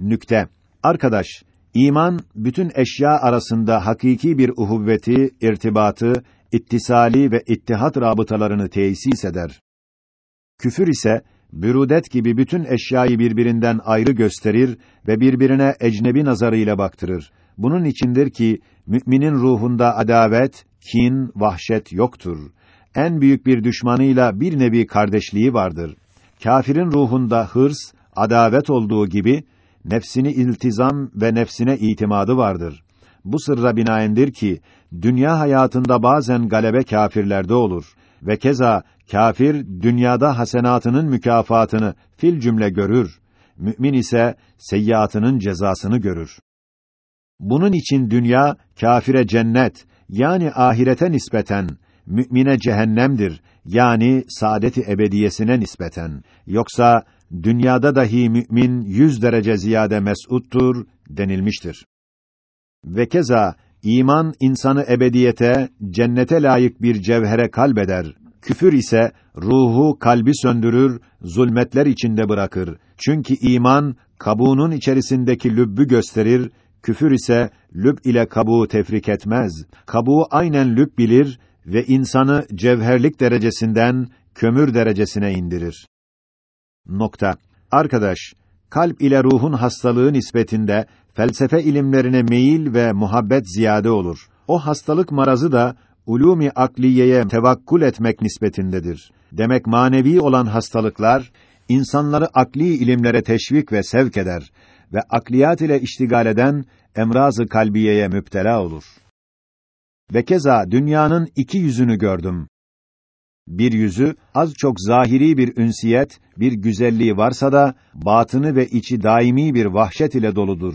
Nükte. Arkadaş, iman bütün eşya arasında hakiki bir uhuvveti, irtibatı, ittisali ve ittihat rabıtalarını tesis eder. Küfür ise bürüdet gibi bütün eşyayı birbirinden ayrı gösterir ve birbirine ecnebi nazarıyla baktırır. Bunun içindir ki müminin ruhunda adavet, kin, vahşet yoktur. En büyük bir düşmanıyla bir nevi kardeşliği vardır. Kâfirin ruhunda hırs, adavet olduğu gibi nefsini iltizam ve nefsine itimadı vardır. Bu sırra binaendir ki dünya hayatında bazen galebe kâfirlerde olur ve keza kâfir dünyada hasenatının mükafatını fil cümle görür. Mümin ise seyyiatının cezasını görür. Bunun için dünya kâfire cennet yani ahirete nispeten, mümine cehennemdir yani saadeti ebediyesine nispeten. Yoksa dünyada dahi mümin yüz derece ziyade mes'uttur denilmiştir. Ve keza iman insanı ebediyete, cennete layık bir cevhere kalbeder. Küfür ise ruhu kalbi söndürür, zulmetler içinde bırakır. Çünkü iman kabuğunun içerisindeki lübbü gösterir, küfür ise lüb ile kabuğu tefrik etmez. Kabuğu aynen lüb bilir ve insanı cevherlik derecesinden kömür derecesine indirir. Nokta. Arkadaş, kalp ile ruhun hastalığı nispetinde felsefe ilimlerine meyil ve muhabbet ziyade olur. O hastalık marazı da ulûmi akliyeye tevakkul etmek nispetindedir. Demek manevi olan hastalıklar insanları akli ilimlere teşvik ve sevk eder ve akliyat ile iştigal eden emrazı kalbiyeye müptela olur. Ve keza dünyanın iki yüzünü gördüm. Bir yüzü az çok zahiri bir ünsiyet, bir güzelliği varsa da batını ve içi daimi bir vahşet ile doludur.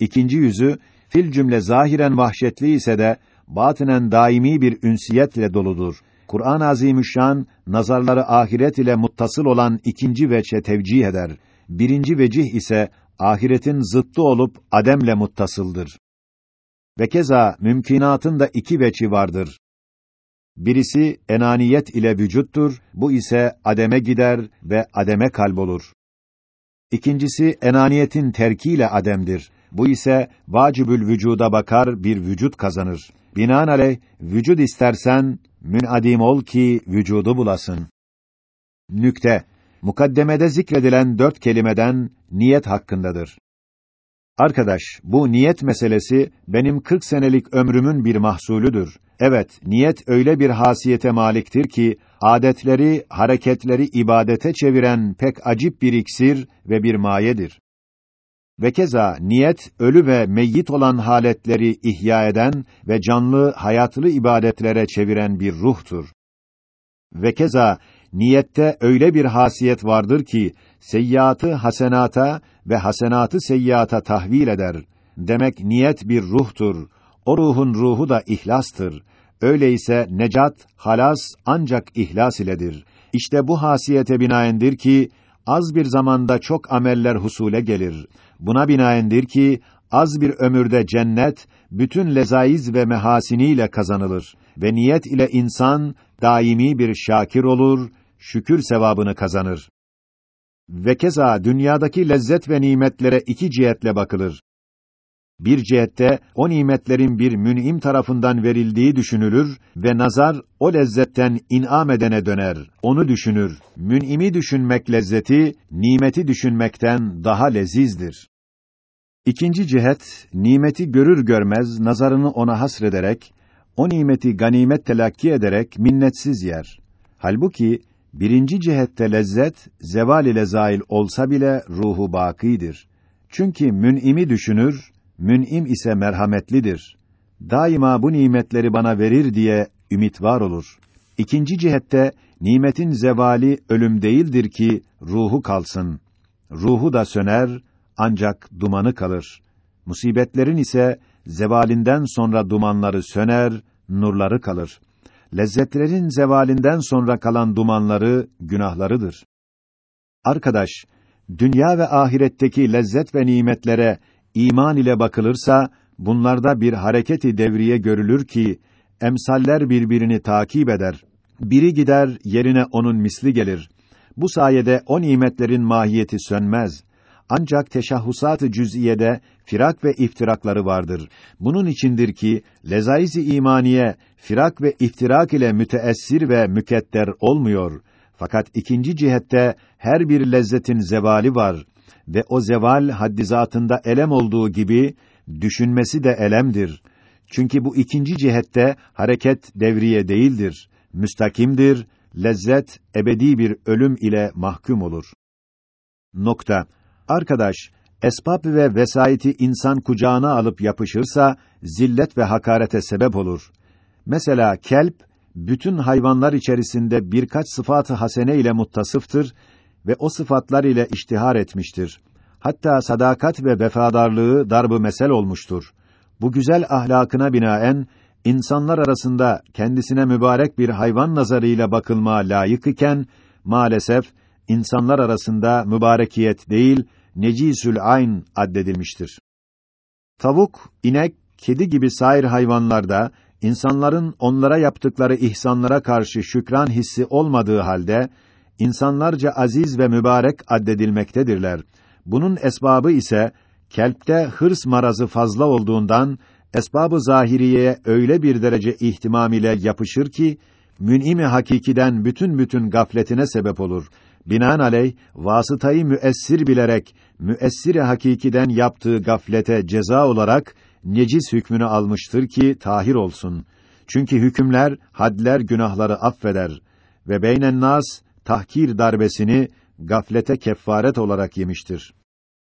İkinci yüzü fil cümle zahiren vahşetli ise de batinen daimi bir ünsiyetle doludur. Kur'an-ı Azimüşşan nazarları ahiret ile muttasıl olan ikinci veçe tevcih eder. Birinci vecih ise ahiretin zıttı olup ademle muttasıldır. Ve keza mümkinatın da iki veçi vardır. Birisi enaniyet ile vücuttur, bu ise ademe gider ve ademe kalbolur. İkincisi enaniyetin terkiyle ademdir. Bu ise vacibül vücuda bakar bir vücut kazanır. Binaenaleyh vücut istersen münadim ol ki vücudu bulasın. Nükte mukaddemede zikredilen dört kelimeden niyet hakkındadır. Arkadaş, bu niyet meselesi benim 40 senelik ömrümün bir mahsulüdür. Evet, niyet öyle bir hasiyete maliktir ki adetleri, hareketleri ibadete çeviren pek acip bir iksir ve bir mayedir. Ve keza niyet ölü ve meyyit olan haletleri ihya eden ve canlı, hayatlı ibadetlere çeviren bir ruhtur. Ve keza niyette öyle bir hasiyet vardır ki seyyiatı hasenata ve hasenatı seyyiata tahvil eder. Demek niyet bir ruhtur. O ruhun ruhu da ihlastır. Öyleyse necat, halas ancak ihlas iledir. İşte bu hasiyete binaendir ki az bir zamanda çok ameller husule gelir. Buna binaendir ki az bir ömürde cennet bütün lezaiz ve mehasiniyle kazanılır ve niyet ile insan daimi bir şakir olur, şükür sevabını kazanır. Ve keza dünyadaki lezzet ve nimetlere iki cihetle bakılır. Bir cihette o nimetlerin bir mün'im tarafından verildiği düşünülür ve nazar o lezzetten in'am edene döner. Onu düşünür. Mün'imi düşünmek lezzeti, nimeti düşünmekten daha lezizdir. İkinci cihet, nimeti görür görmez nazarını ona hasrederek, o nimeti ganimet telakki ederek minnetsiz yer. Halbuki birinci cihette lezzet zeval ile zail olsa bile ruhu bakidir. Çünkü mün'imi düşünür, mün'im ise merhametlidir. Daima bu nimetleri bana verir diye ümit var olur. İkinci cihette nimetin zevali ölüm değildir ki ruhu kalsın. Ruhu da söner ancak dumanı kalır. Musibetlerin ise zevalinden sonra dumanları söner, nurları kalır. Lezzetlerin zevalinden sonra kalan dumanları günahlarıdır. Arkadaş, dünya ve ahiretteki lezzet ve nimetlere iman ile bakılırsa bunlarda bir hareketi devriye görülür ki emsaller birbirini takip eder. Biri gider yerine onun misli gelir. Bu sayede o nimetlerin mahiyeti sönmez. Ancak teşahhusat-ı cüz'iyede firak ve iftirakları vardır. Bunun içindir ki lezaiz-i imaniye firak ve iftirak ile müteessir ve mükedder olmuyor. Fakat ikinci cihette her bir lezzetin zevali var ve o zeval haddi zatında elem olduğu gibi düşünmesi de elemdir. Çünkü bu ikinci cihette hareket devriye değildir, müstakimdir, lezzet ebedi bir ölüm ile mahkum olur. Nokta. Arkadaş, esbab ve vesayeti insan kucağına alıp yapışırsa zillet ve hakarete sebep olur. Mesela kelp bütün hayvanlar içerisinde birkaç sıfatı hasene ile muttasıftır ve o sıfatlar ile iştihar etmiştir. Hatta sadakat ve vefadarlığı darbı mesel olmuştur. Bu güzel ahlakına binaen insanlar arasında kendisine mübarek bir hayvan nazarıyla bakılma layık iken maalesef insanlar arasında mübarekiyet değil necisül ayn addedilmiştir. Tavuk, inek, kedi gibi sair hayvanlarda insanların onlara yaptıkları ihsanlara karşı şükran hissi olmadığı halde insanlarca aziz ve mübarek addedilmektedirler. Bunun esbabı ise kelpte hırs marazı fazla olduğundan esbabı zahiriyeye öyle bir derece ihtimam ile yapışır ki mün'imi hakikiden bütün bütün gafletine sebep olur. Binaenaleyh vasıtayı müessir bilerek müessir hakikiden yaptığı gaflete ceza olarak necis hükmünü almıştır ki tahir olsun. Çünkü hükümler, hadler günahları affeder ve beynen nas tahkir darbesini gaflete kefaret olarak yemiştir.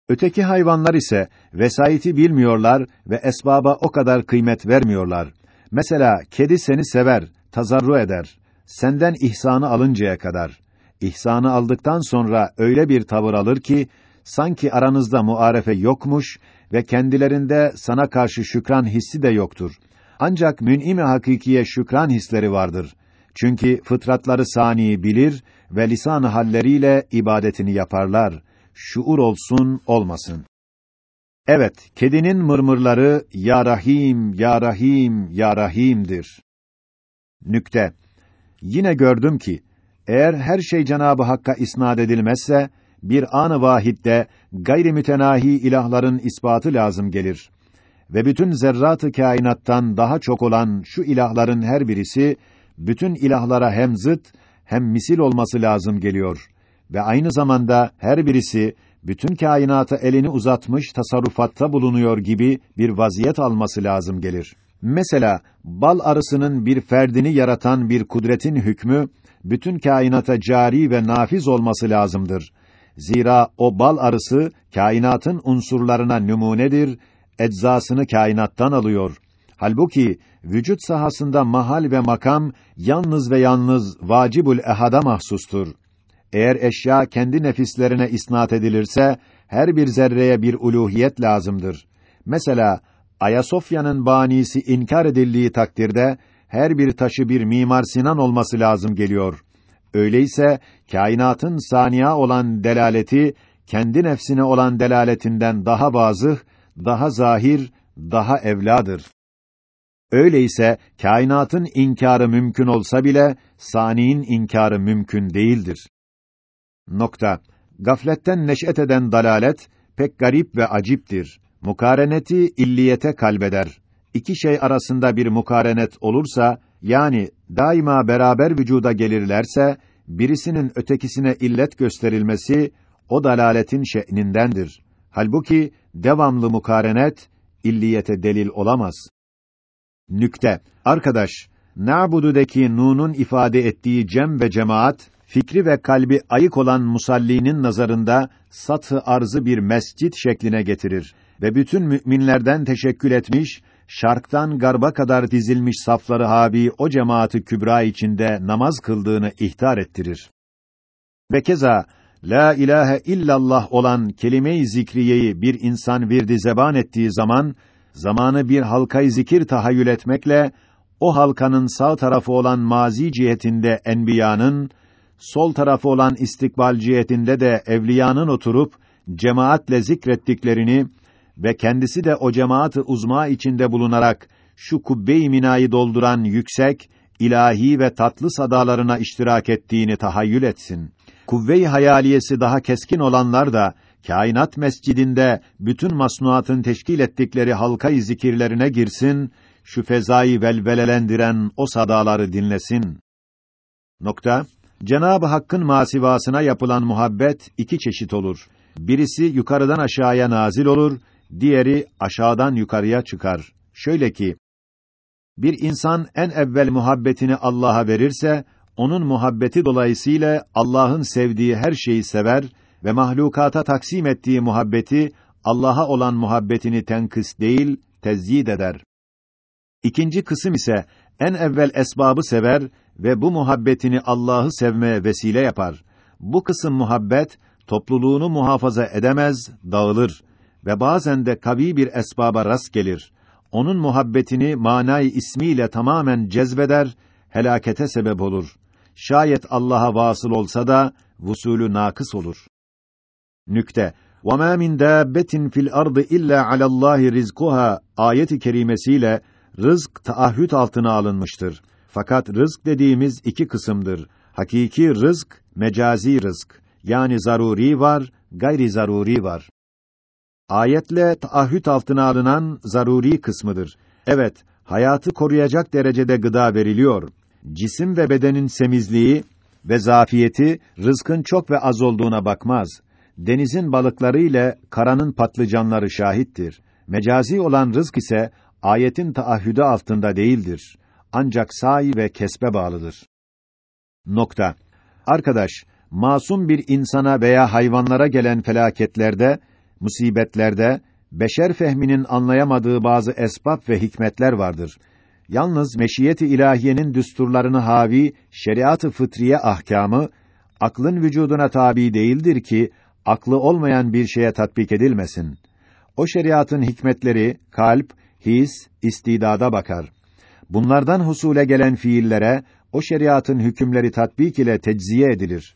Öteki hayvanlar ise vesayeti bilmiyorlar ve esbaba o kadar kıymet vermiyorlar. Mesela kedi seni sever, tazarru eder. Senden ihsanı alıncaya kadar. İhsanı aldıktan sonra öyle bir tavır alır ki sanki aranızda muarefe yokmuş ve kendilerinde sana karşı şükran hissi de yoktur. Ancak mün'im-i hakikiye şükran hisleri vardır. Çünkü fıtratları sani bilir ve lisan halleriyle ibadetini yaparlar. Şuur olsun, olmasın. Evet, kedinin mırmırları ya Rahim, ya Rahim, ya Rahim'dir. Nükte. Yine gördüm ki eğer her şey Cenabı Hakk'a isnad edilmezse bir anı vahitte gayri mütenahi ilahların ispatı lazım gelir. Ve bütün zerratı kainattan daha çok olan şu ilahların her birisi bütün ilahlara hem zıt hem misil olması lazım geliyor ve aynı zamanda her birisi bütün kainata elini uzatmış tasarrufatta bulunuyor gibi bir vaziyet alması lazım gelir. Mesela bal arısının bir ferdini yaratan bir kudretin hükmü bütün kainata cari ve nafiz olması lazımdır. Zira o bal arısı kainatın unsurlarına numunedir, eczasını kainattan alıyor. Halbuki vücut sahasında mahal ve makam yalnız ve yalnız vacibul ehada mahsustur. Eğer eşya kendi nefislerine isnat edilirse her bir zerreye bir uluhiyet lazımdır. Mesela Ayasofya'nın banisi inkar edildiği takdirde her bir taşı bir Mimar Sinan olması lazım geliyor. Öyleyse kainatın saniya olan delaleti kendi nefsine olan delaletinden daha vazıh, daha zahir, daha evladır. Öyleyse kainatın inkarı mümkün olsa bile saniin inkarı mümkün değildir. Nokta. Gafletten neş'et eden dalalet pek garip ve aciptir. Mukareneti illiyete kalbeder. İki şey arasında bir mukarenet olursa, yani daima beraber vücuda gelirlerse, birisinin ötekisine illet gösterilmesi, o dalaletin şe'nindendir. Halbuki, devamlı mukarenet, illiyete delil olamaz. Nükte. Arkadaş, Na'budu'daki nunun ifade ettiği cem ve cemaat, fikri ve kalbi ayık olan musallinin nazarında satı arzı bir mescit şekline getirir ve bütün müminlerden teşekkül etmiş, şarktan garba kadar dizilmiş safları habi o cemaati kübra içinde namaz kıldığını ihtar ettirir. Ve keza la ilahe illallah olan kelime-i zikriyeyi bir insan virdi zeban ettiği zaman zamanı bir halkayı zikir tahayyül etmekle o halkanın sağ tarafı olan mazi cihetinde enbiyanın sol tarafı olan istikbal cihetinde de evliyanın oturup cemaatle zikrettiklerini ve kendisi de o cemaat-ı uzma içinde bulunarak şu kubbe-i minayı dolduran yüksek, ilahi ve tatlı sadalarına iştirak ettiğini tahayyül etsin. Kuvve-i hayaliyesi daha keskin olanlar da kainat mescidinde bütün masnuatın teşkil ettikleri halka-i zikirlerine girsin, şu fezayı velvelelendiren o sadaları dinlesin. Nokta. Cenab-ı Hakk'ın masivasına yapılan muhabbet iki çeşit olur. Birisi yukarıdan aşağıya nazil olur, diğeri aşağıdan yukarıya çıkar. Şöyle ki, bir insan en evvel muhabbetini Allah'a verirse, onun muhabbeti dolayısıyla Allah'ın sevdiği her şeyi sever ve mahlukata taksim ettiği muhabbeti Allah'a olan muhabbetini tenkıs değil, tezyid eder. İkinci kısım ise en evvel esbabı sever ve bu muhabbetini Allah'ı sevmeye vesile yapar. Bu kısım muhabbet topluluğunu muhafaza edemez, dağılır ve bazen de kavi bir esbaba rast gelir. Onun muhabbetini manayı ismiyle tamamen cezbeder, helakete sebep olur. Şayet Allah'a vasıl olsa da vusulü nakıs olur Nükte وَمَا مِنْ دَابَّةٍ فِي الْأَرْضِ إِلَّا عَلَى اللّٰهِ رِزْقُهَا ayeti kerimesiyle rızk taahhüt altına alınmıştır. Fakat rızk dediğimiz iki kısımdır. Hakiki rızk, mecazi rızk. Yani zaruri var, gayri zaruri var. Ayetle taahhüt altına alınan zaruri kısmıdır. Evet, hayatı koruyacak derecede gıda veriliyor. Cisim ve bedenin semizliği ve zafiyeti rızkın çok ve az olduğuna bakmaz. Denizin balıkları ile karanın patlıcanları şahittir. Mecazi olan rızk ise ayetin taahhüdü altında değildir. Ancak sahi ve kesbe bağlıdır. Nokta. Arkadaş, masum bir insana veya hayvanlara gelen felaketlerde, musibetlerde, beşer fehminin anlayamadığı bazı esbab ve hikmetler vardır. Yalnız meşiyeti ilahiyenin düsturlarını havi şeriat-ı fıtriye ahkamı aklın vücuduna tabi değildir ki aklı olmayan bir şeye tatbik edilmesin. O şeriatın hikmetleri kalp, his, istidada bakar. Bunlardan husule gelen fiillere o şeriatın hükümleri tatbik ile tecziye edilir.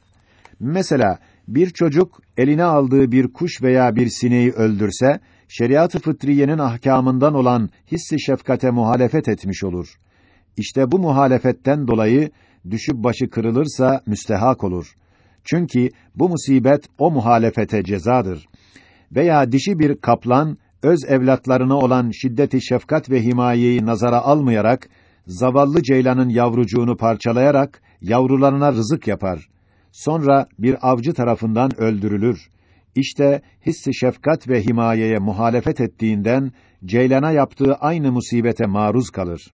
Mesela bir çocuk eline aldığı bir kuş veya bir sineği öldürse şeriat-ı fıtriyenin ahkamından olan hissi şefkate muhalefet etmiş olur. İşte bu muhalefetten dolayı düşüp başı kırılırsa müstehak olur. Çünkü bu musibet o muhalefete cezadır. Veya dişi bir kaplan öz evlatlarına olan şiddeti şefkat ve himayeyi nazara almayarak zavallı ceylanın yavrucuğunu parçalayarak yavrularına rızık yapar. Sonra bir avcı tarafından öldürülür. İşte hissi şefkat ve himayeye muhalefet ettiğinden ceylana yaptığı aynı musibete maruz kalır.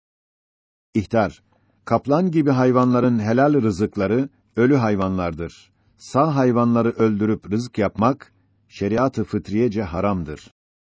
İhtar Kaplan gibi hayvanların helal rızıkları ölü hayvanlardır. Sağ hayvanları öldürüp rızık yapmak şeriat-ı fıtriyece haramdır.